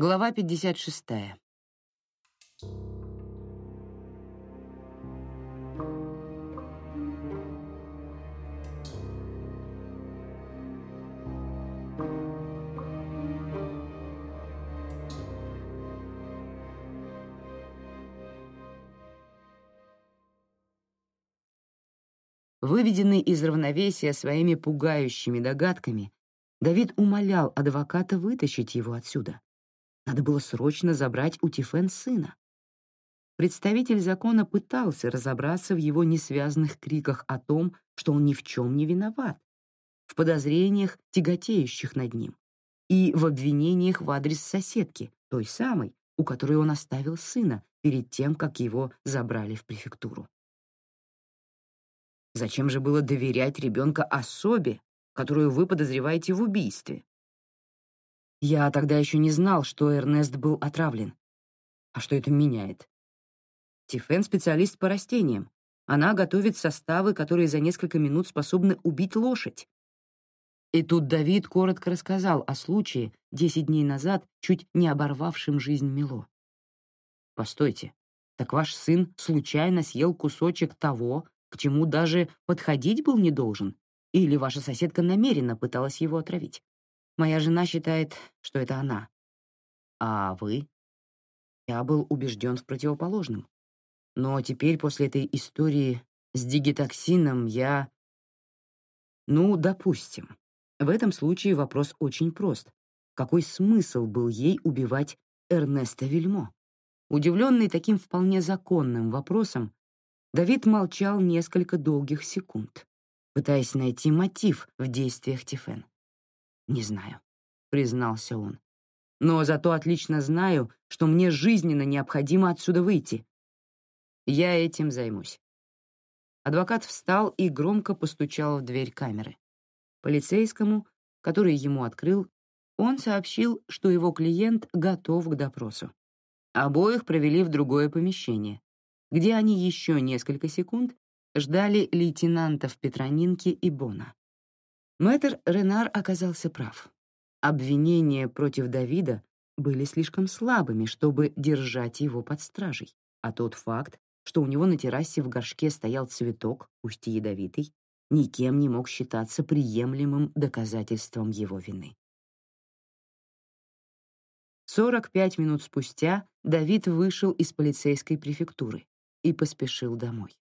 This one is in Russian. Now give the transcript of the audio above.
Глава 56. Выведенный из равновесия своими пугающими догадками, Давид умолял адвоката вытащить его отсюда. Надо было срочно забрать у Тифен сына. Представитель закона пытался разобраться в его несвязных криках о том, что он ни в чем не виноват, в подозрениях, тяготеющих над ним, и в обвинениях в адрес соседки, той самой, у которой он оставил сына перед тем, как его забрали в префектуру. Зачем же было доверять ребенка особе, которую вы подозреваете в убийстве? Я тогда еще не знал, что Эрнест был отравлен. А что это меняет? Тифен — специалист по растениям. Она готовит составы, которые за несколько минут способны убить лошадь. И тут Давид коротко рассказал о случае десять дней назад, чуть не оборвавшем жизнь Мило. Постойте, так ваш сын случайно съел кусочек того, к чему даже подходить был не должен, или ваша соседка намеренно пыталась его отравить. Моя жена считает, что это она. А вы? Я был убежден в противоположном. Но теперь, после этой истории с дигитоксином, я... Ну, допустим. В этом случае вопрос очень прост. Какой смысл был ей убивать Эрнеста Вильмо? Удивленный таким вполне законным вопросом, Давид молчал несколько долгих секунд, пытаясь найти мотив в действиях Тифен. «Не знаю», — признался он. «Но зато отлично знаю, что мне жизненно необходимо отсюда выйти. Я этим займусь». Адвокат встал и громко постучал в дверь камеры. Полицейскому, который ему открыл, он сообщил, что его клиент готов к допросу. Обоих провели в другое помещение, где они еще несколько секунд ждали лейтенантов Петронинки и Бона. Мэтр Ренар оказался прав. Обвинения против Давида были слишком слабыми, чтобы держать его под стражей, а тот факт, что у него на террасе в горшке стоял цветок, пусть и ядовитый, никем не мог считаться приемлемым доказательством его вины. 45 минут спустя Давид вышел из полицейской префектуры и поспешил домой.